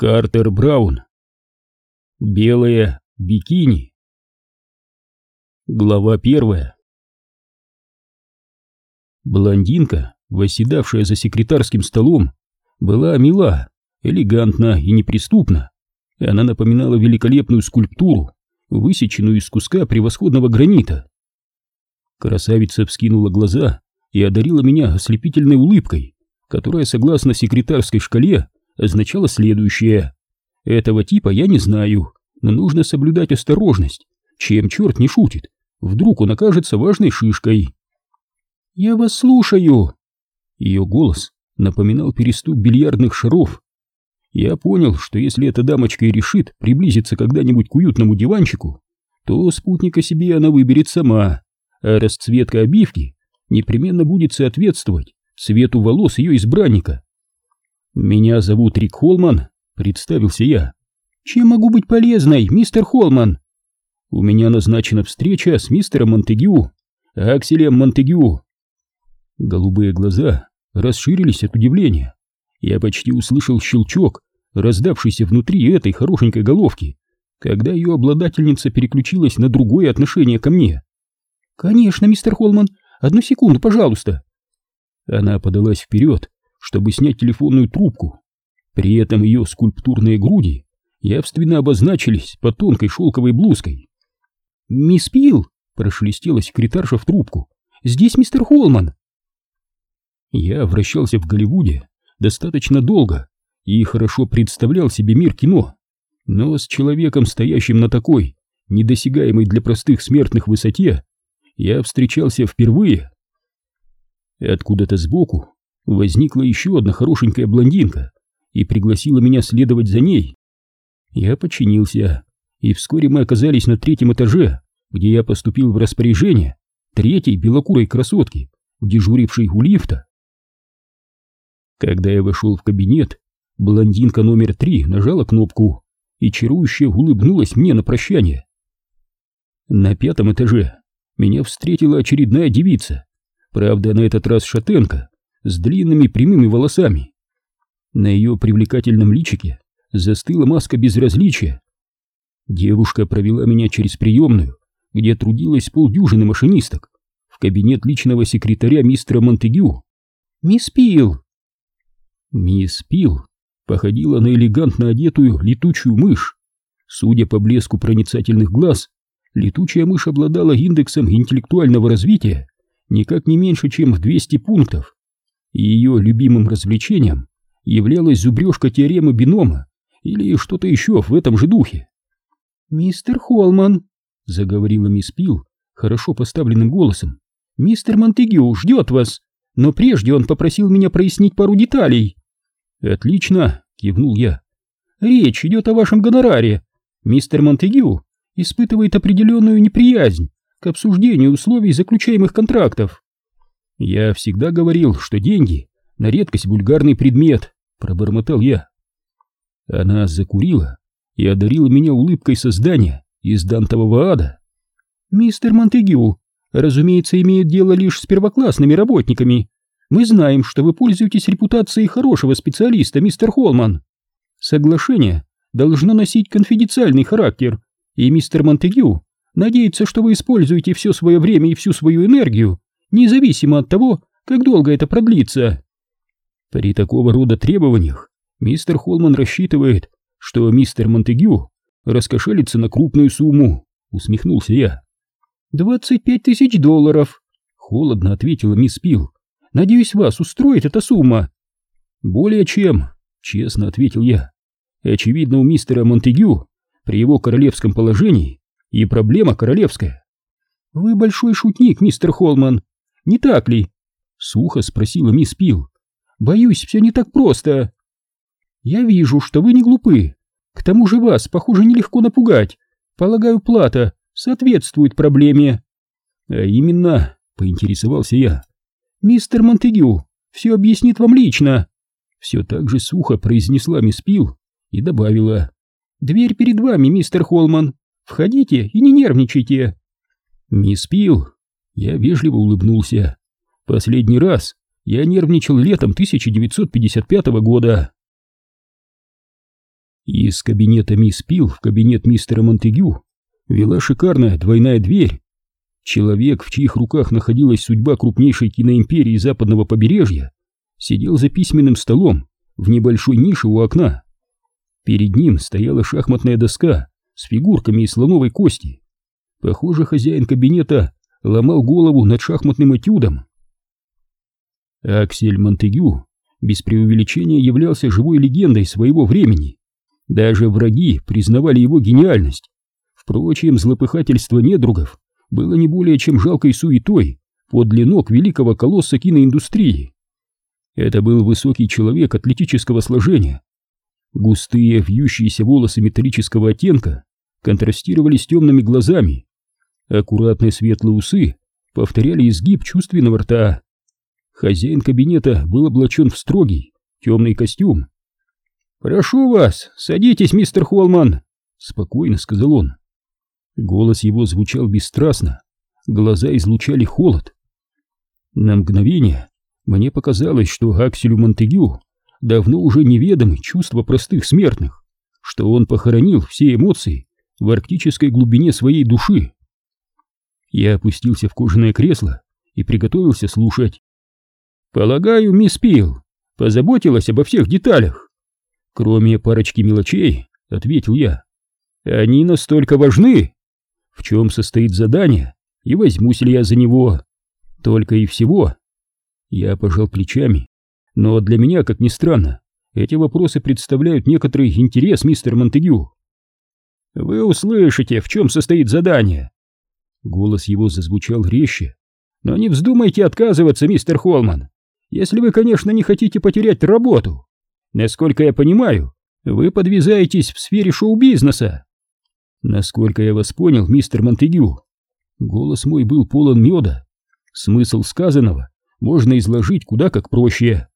Картер Браун. Белое бикини. Глава первая. Блондинка, восседавшая за секретарским столом, была мила, элегантна и неприступна. Она напоминала великолепную скульптуру, высеченную из куска превосходного гранита. Красавица вскинула глаза и одарила меня ослепительной улыбкой, которая, согласно секретарской шкале, означало следующее. Этого типа я не знаю, но нужно соблюдать осторожность. Чем черт не шутит? Вдруг он окажется важной шишкой. «Я вас слушаю!» Ее голос напоминал перестук бильярдных шаров. Я понял, что если эта дамочка и решит приблизиться когда-нибудь к уютному диванчику, то спутника себе она выберет сама, а расцветка обивки непременно будет соответствовать цвету волос ее избранника. «Меня зовут Рик Холман», — представился я. «Чем могу быть полезной, мистер Холман?» «У меня назначена встреча с мистером Монтегю, Акселем Монтегю». Голубые глаза расширились от удивления. Я почти услышал щелчок, раздавшийся внутри этой хорошенькой головки, когда ее обладательница переключилась на другое отношение ко мне. «Конечно, мистер Холман, одну секунду, пожалуйста». Она подалась вперед, чтобы снять телефонную трубку. При этом ее скульптурные груди явственно обозначились под тонкой шелковой блузкой. «Мисс Пил!» — прошелестела секретарша в трубку. «Здесь мистер Холман!» Я вращался в Голливуде достаточно долго и хорошо представлял себе мир кино, но с человеком, стоящим на такой, недосягаемой для простых смертных высоте, я встречался впервые. Откуда-то сбоку возникла еще одна хорошенькая блондинка и пригласила меня следовать за ней. Я подчинился, и вскоре мы оказались на третьем этаже, где я поступил в распоряжение третьей белокурой красотки, дежурившей у лифта. Когда я вошел в кабинет, блондинка номер три нажала кнопку и чарующе улыбнулась мне на прощание. На пятом этаже меня встретила очередная девица, правда на этот раз шатенка, с длинными прямыми волосами. На ее привлекательном личике застыла маска безразличия. Девушка провела меня через приемную, где трудилась полдюжины машинисток, в кабинет личного секретаря мистера Монтегю. «Мисс Пил!» Мисс Пил походила на элегантно одетую летучую мышь. Судя по блеску проницательных глаз, летучая мышь обладала индексом интеллектуального развития никак не меньше, чем в 200 пунктов и ее любимым развлечением являлась зубрежка теоремы бинома или что-то еще в этом же духе. «Мистер Холман», — заговорила мисс Пил хорошо поставленным голосом, — «мистер Монтегю ждет вас, но прежде он попросил меня прояснить пару деталей». «Отлично», — кивнул я. «Речь идет о вашем гонораре. Мистер Монтегю испытывает определенную неприязнь к обсуждению условий заключаемых контрактов. Я всегда говорил, что деньги — на редкость вульгарный предмет, пробормотал я. Она закурила и одарила меня улыбкой создания из Дантового ада. «Мистер Монтегю, разумеется, имеет дело лишь с первоклассными работниками. Мы знаем, что вы пользуетесь репутацией хорошего специалиста, мистер Холман. Соглашение должно носить конфиденциальный характер, и мистер Монтегю надеется, что вы используете все свое время и всю свою энергию независимо от того, как долго это продлится. При такого рода требованиях мистер Холман рассчитывает, что мистер Монтегю раскошелится на крупную сумму, усмехнулся я. «Двадцать пять тысяч долларов», — холодно ответила мисс Пил. «Надеюсь, вас устроит эта сумма». «Более чем», — честно ответил я. «Очевидно, у мистера Монтегю при его королевском положении и проблема королевская». «Вы большой шутник, мистер Холман», не так ли? Сухо спросила мисс Пил. Боюсь, все не так просто. Я вижу, что вы не глупы. К тому же вас, похоже, нелегко напугать. Полагаю, плата соответствует проблеме. А именно, поинтересовался я. Мистер Монтегю все объяснит вам лично. Все так же сухо произнесла мисс Пил и добавила. Дверь перед вами, мистер Холман. Входите и не нервничайте. Мисс Пил я вежливо улыбнулся. Последний раз я нервничал летом 1955 года. Из кабинета мисс Пил в кабинет мистера Монтегю вела шикарная двойная дверь. Человек, в чьих руках находилась судьба крупнейшей киноимперии западного побережья, сидел за письменным столом в небольшой нише у окна. Перед ним стояла шахматная доска с фигурками из слоновой кости. Похоже, хозяин кабинета ломал голову над шахматным этюдом. Аксель Монтегю без преувеличения являлся живой легендой своего времени. Даже враги признавали его гениальность. Впрочем, злопыхательство недругов было не более чем жалкой суетой подле ног великого колосса киноиндустрии. Это был высокий человек атлетического сложения. Густые, вьющиеся волосы металлического оттенка контрастировали с темными глазами. Аккуратные светлые усы повторяли изгиб чувственного рта. Хозяин кабинета был облачен в строгий, темный костюм. «Прошу вас, садитесь, мистер Холман», — спокойно сказал он. Голос его звучал бесстрастно, глаза излучали холод. На мгновение мне показалось, что Акселю Монтегю давно уже неведомы чувства простых смертных, что он похоронил все эмоции в арктической глубине своей души. Я опустился в кожаное кресло и приготовился слушать. Полагаю, мисс Пил позаботилась обо всех деталях. Кроме парочки мелочей, ответил я. Они настолько важны. В чем состоит задание и возьмусь ли я за него? Только и всего. Я пожал плечами. Но для меня, как ни странно, эти вопросы представляют некоторый интерес, мистер Монтегю. Вы услышите, в чем состоит задание. Голос его зазвучал резче. Но не вздумайте отказываться, мистер Холман. Если вы, конечно, не хотите потерять работу. Насколько я понимаю, вы подвязаетесь в сфере шоу-бизнеса. Насколько я вас понял, мистер Монтегю, голос мой был полон меда. Смысл сказанного можно изложить куда как проще.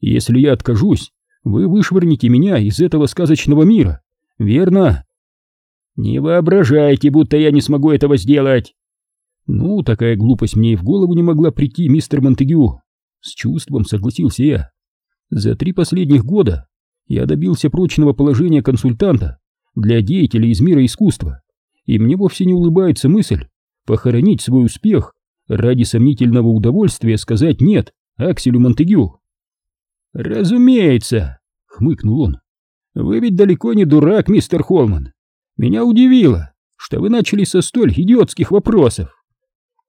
Если я откажусь, вы вышвырнете меня из этого сказочного мира, верно? Не воображайте, будто я не смогу этого сделать. Ну, такая глупость мне и в голову не могла прийти, мистер Монтегю. С чувством согласился я. За три последних года я добился прочного положения консультанта для деятелей из мира искусства, и мне вовсе не улыбается мысль похоронить свой успех ради сомнительного удовольствия сказать «нет» Акселю Монтегю. «Разумеется», — хмыкнул он, — «вы ведь далеко не дурак, мистер Холман. Меня удивило, что вы начали со столь идиотских вопросов».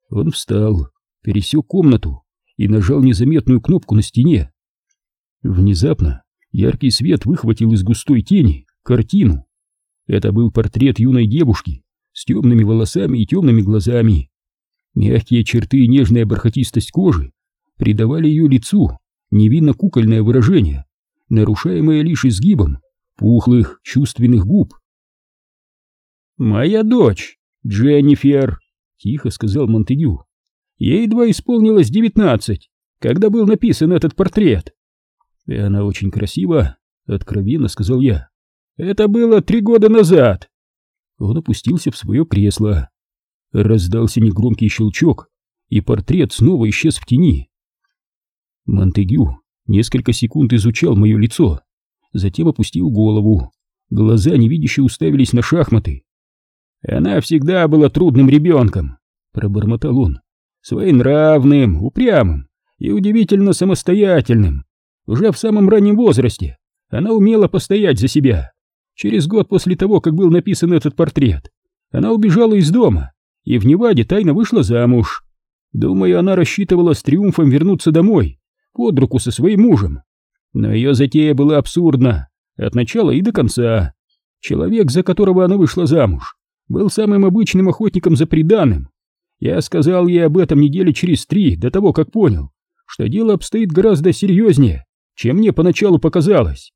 Он встал, пересек комнату и нажал незаметную кнопку на стене. Внезапно яркий свет выхватил из густой тени картину. Это был портрет юной девушки с темными волосами и темными глазами. Мягкие черты и нежная бархатистость кожи придавали ее лицу невинно кукольное выражение, нарушаемое лишь изгибом пухлых чувственных губ. «Моя дочь, Дженнифер», — тихо сказал Монтегю. Ей едва исполнилось девятнадцать, когда был написан этот портрет. И она очень красива, откровенно сказал я. Это было три года назад. Он опустился в свое кресло. Раздался негромкий щелчок, и портрет снова исчез в тени. Монтегю несколько секунд изучал мое лицо, затем опустил голову. Глаза невидяще уставились на шахматы. «Она всегда была трудным ребенком», — пробормотал он своенравным, упрямым и удивительно самостоятельным. Уже в самом раннем возрасте она умела постоять за себя. Через год после того, как был написан этот портрет, она убежала из дома и в Неваде тайно вышла замуж. Думаю, она рассчитывала с триумфом вернуться домой, под руку со своим мужем. Но ее затея была абсурдна, от начала и до конца. Человек, за которого она вышла замуж, был самым обычным охотником за преданным, я сказал ей об этом недели через три, до того, как понял, что дело обстоит гораздо серьезнее, чем мне поначалу показалось.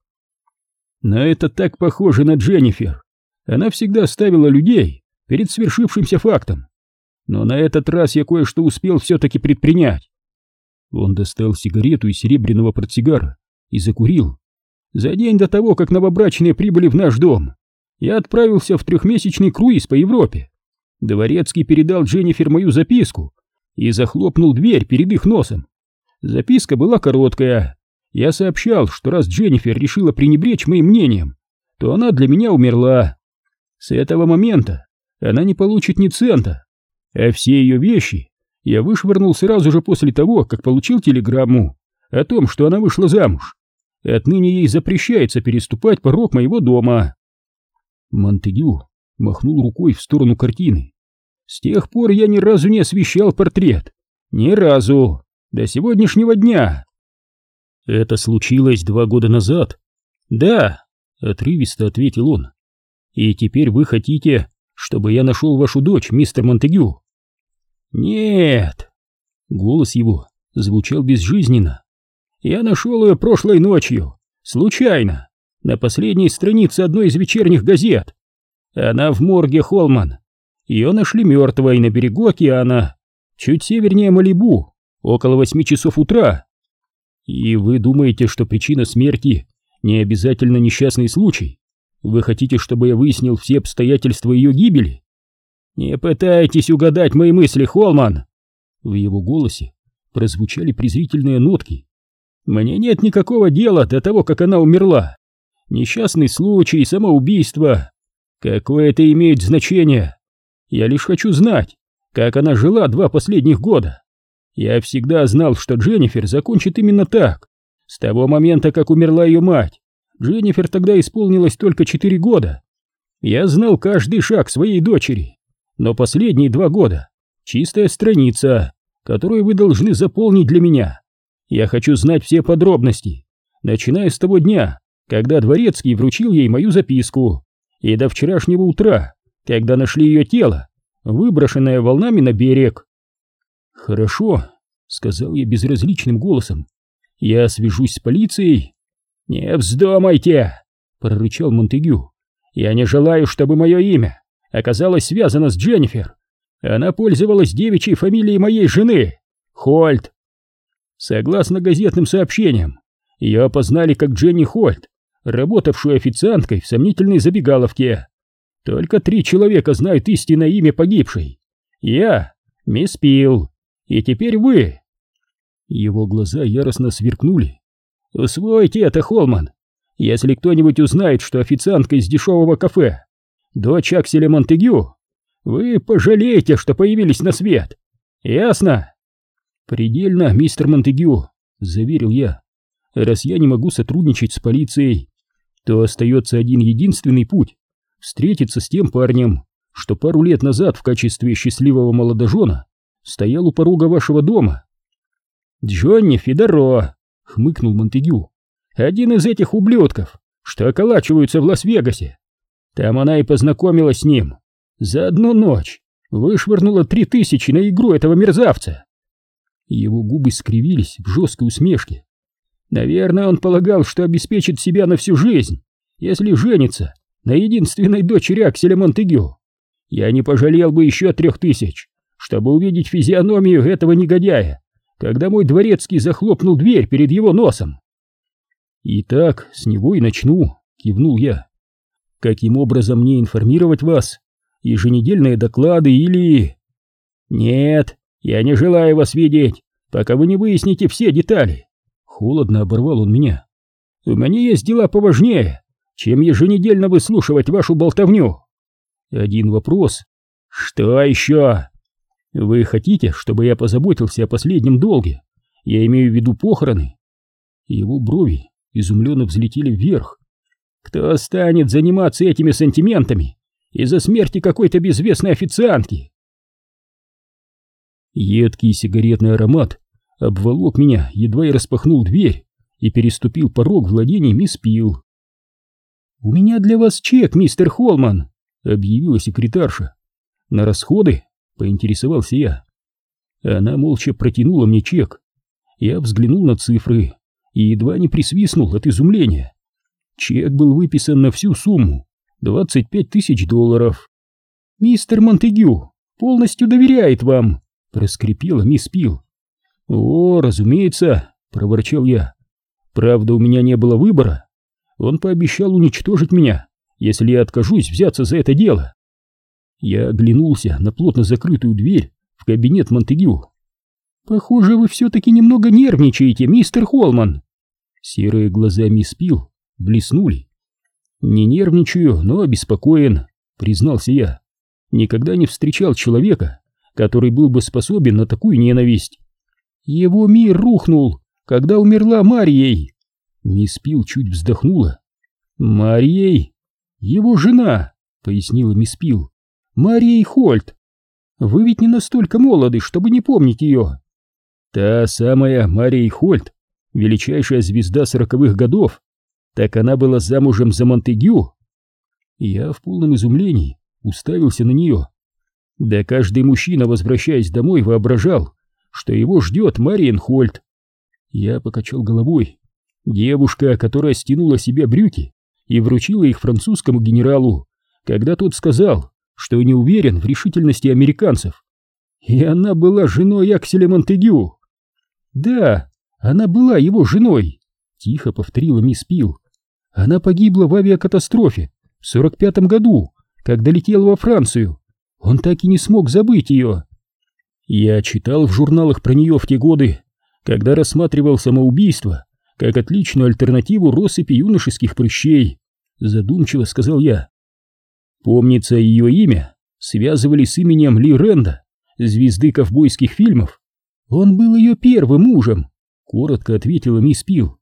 Но это так похоже на Дженнифер. Она всегда ставила людей перед свершившимся фактом. Но на этот раз я кое-что успел все-таки предпринять. Он достал сигарету из серебряного портсигара и закурил. За день до того, как новобрачные прибыли в наш дом, я отправился в трехмесячный круиз по Европе. Дворецкий передал Дженнифер мою записку и захлопнул дверь перед их носом. Записка была короткая. Я сообщал, что раз Дженнифер решила пренебречь моим мнением, то она для меня умерла. С этого момента она не получит ни цента, а все ее вещи я вышвырнул сразу же после того, как получил телеграмму о том, что она вышла замуж. Отныне ей запрещается переступать порог моего дома. Монтегю махнул рукой в сторону картины. С тех пор я ни разу не освещал портрет. Ни разу. До сегодняшнего дня. Это случилось два года назад. Да, отрывисто ответил он. И теперь вы хотите, чтобы я нашел вашу дочь, мистер Монтегю? Нет. Голос его звучал безжизненно. Я нашел ее прошлой ночью, случайно, на последней странице одной из вечерних газет. Она в морге Холман. Ее нашли мертвой на берегу океана, чуть севернее Малибу, около восьми часов утра. И вы думаете, что причина смерти не обязательно несчастный случай? Вы хотите, чтобы я выяснил все обстоятельства ее гибели? Не пытайтесь угадать мои мысли, Холман. В его голосе прозвучали презрительные нотки. Мне нет никакого дела до того, как она умерла. Несчастный случай, самоубийство. Какое это имеет значение? Я лишь хочу знать, как она жила два последних года. Я всегда знал, что Дженнифер закончит именно так. С того момента, как умерла ее мать. Дженнифер тогда исполнилось только четыре года. Я знал каждый шаг своей дочери. Но последние два года — чистая страница, которую вы должны заполнить для меня. Я хочу знать все подробности, начиная с того дня, когда Дворецкий вручил ей мою записку, и до вчерашнего утра, когда нашли ее тело, выброшенное волнами на берег. «Хорошо», — сказал я безразличным голосом, — «я свяжусь с полицией». «Не вздумайте!» — прорычал Монтегю. «Я не желаю, чтобы мое имя оказалось связано с Дженнифер. Она пользовалась девичьей фамилией моей жены — Хольт. Согласно газетным сообщениям, ее опознали как Дженни Хольт, работавшую официанткой в сомнительной забегаловке. Только три человека знают истинное имя погибшей. Я, мисс Пил, и теперь вы. Его глаза яростно сверкнули. Усвойте это, Холман. Если кто-нибудь узнает, что официантка из дешевого кафе, дочь Акселя Монтегю, вы пожалеете, что появились на свет. Ясно? «Предельно, мистер Монтегю», — заверил я. «Раз я не могу сотрудничать с полицией, то остается один единственный путь — встретиться с тем парнем, что пару лет назад в качестве счастливого молодожена стоял у порога вашего дома». «Джонни Федоро», — хмыкнул Монтегю, — «один из этих ублюдков, что околачиваются в Лас-Вегасе. Там она и познакомилась с ним. За одну ночь вышвырнула три тысячи на игру этого мерзавца. Его губы скривились в жесткой усмешке. Наверное, он полагал, что обеспечит себя на всю жизнь, если женится на единственной дочери Акселя Монтегю. Я не пожалел бы еще трех тысяч, чтобы увидеть физиономию этого негодяя, когда мой дворецкий захлопнул дверь перед его носом. «Итак, с него и начну», — кивнул я. «Каким образом мне информировать вас? Еженедельные доклады или...» «Нет, я не желаю вас видеть, пока вы не выясните все детали. Холодно оборвал он меня. У меня есть дела поважнее, чем еженедельно выслушивать вашу болтовню. Один вопрос. Что еще? Вы хотите, чтобы я позаботился о последнем долге? Я имею в виду похороны. Его брови изумленно взлетели вверх. Кто станет заниматься этими сантиментами из-за смерти какой-то безвестной официантки? Едкий сигаретный аромат обволок меня, едва я распахнул дверь и переступил порог владений мисс Пил. «У меня для вас чек, мистер Холман», — объявила секретарша. «На расходы?» — поинтересовался я. Она молча протянула мне чек. Я взглянул на цифры и едва не присвистнул от изумления. Чек был выписан на всю сумму — 25 тысяч долларов. «Мистер Монтегю полностью доверяет вам», — проскрипела мисс Пил. «О, разумеется», — проворчал я. «Правда, у меня не было выбора. Он пообещал уничтожить меня, если я откажусь взяться за это дело». Я оглянулся на плотно закрытую дверь в кабинет Монтегю. «Похоже, вы все-таки немного нервничаете, мистер Холман». Серые глаза мисс Пил блеснули. Не нервничаю, но обеспокоен, признался я. Никогда не встречал человека, который был бы способен на такую ненависть. Его мир рухнул, когда умерла Марией. Мисс Пил чуть вздохнула. Марией? Его жена, пояснила мисс Пил. Марией Хольт. Вы ведь не настолько молоды, чтобы не помнить ее. Та самая Мария Хольт, величайшая звезда сороковых годов. Так она была замужем за Монтегю? Я в полном изумлении уставился на нее. Да каждый мужчина, возвращаясь домой, воображал, что его ждет Мариен Хольт. Я покачал головой. Девушка, которая стянула себе брюки и вручила их французскому генералу, когда тот сказал, что не уверен в решительности американцев. И она была женой Акселя Монтегю. Да, она была его женой, тихо повторила мисс Пил. Она погибла в авиакатастрофе в сорок пятом году, когда летела во Францию. Он так и не смог забыть ее. Я читал в журналах про нее в те годы, когда рассматривал самоубийство как отличную альтернативу россыпи юношеских прыщей, задумчиво сказал я. Помнится, ее имя связывали с именем Ли Ренда, звезды ковбойских фильмов. Он был ее первым мужем, коротко ответила мисс Пил.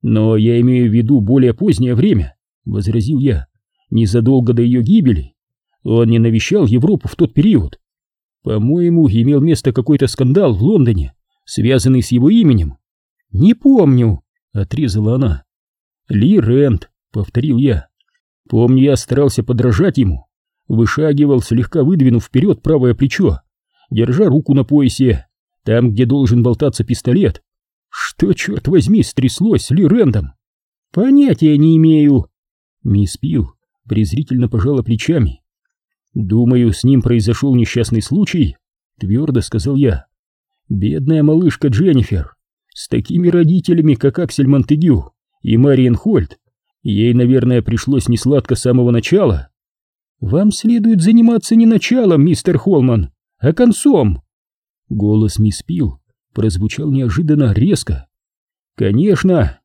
Но я имею в виду более позднее время, возразил я, незадолго до ее гибели. Он не навещал Европу в тот период. По-моему, имел место какой-то скандал в Лондоне, связанный с его именем. Не помню, отрезала она. Ли Рент, повторил я. Помню, я старался подражать ему, вышагивал, слегка выдвинув вперед правое плечо, держа руку на поясе, там, где должен болтаться пистолет. Что, черт возьми, стряслось с Ли Рэндом? Понятия не имею. Мисс Пил презрительно пожала плечами. Думаю, с ним произошел несчастный случай, твердо сказал я. Бедная малышка Дженнифер, с такими родителями, как Аксель Монтегю и Мариен Хольт, ей, наверное, пришлось несладко с самого начала. Вам следует заниматься не началом, мистер Холман, а концом. Голос мисс Пил прозвучал неожиданно резко. «Конечно!»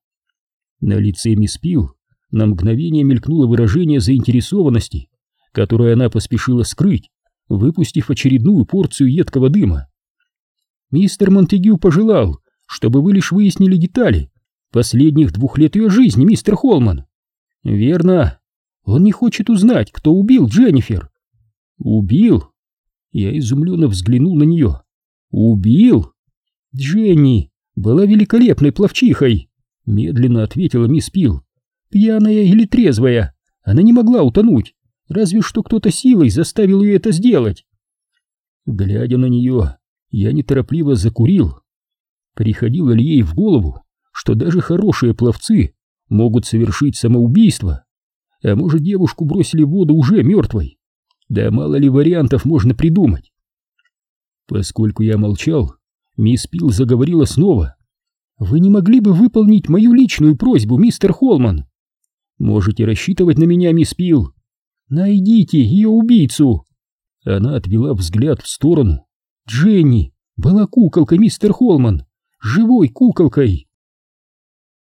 На лице мисс Пил на мгновение мелькнуло выражение заинтересованности, которое она поспешила скрыть, выпустив очередную порцию едкого дыма. «Мистер Монтегю пожелал, чтобы вы лишь выяснили детали последних двух лет ее жизни, мистер Холман». «Верно. Он не хочет узнать, кто убил Дженнифер». «Убил?» Я изумленно взглянул на нее. «Убил?» «Дженни была великолепной пловчихой», — медленно ответила мисс Пил. «Пьяная или трезвая, она не могла утонуть, разве что кто-то силой заставил ее это сделать». Глядя на нее, я неторопливо закурил. Приходило ли ей в голову, что даже хорошие пловцы могут совершить самоубийство? А может, девушку бросили в воду уже мертвой? Да мало ли вариантов можно придумать. Поскольку я молчал, Мисс Пил заговорила снова. «Вы не могли бы выполнить мою личную просьбу, мистер Холман?» «Можете рассчитывать на меня, мисс Пил. Найдите ее убийцу!» Она отвела взгляд в сторону. «Дженни была куколкой, мистер Холман, живой куколкой!»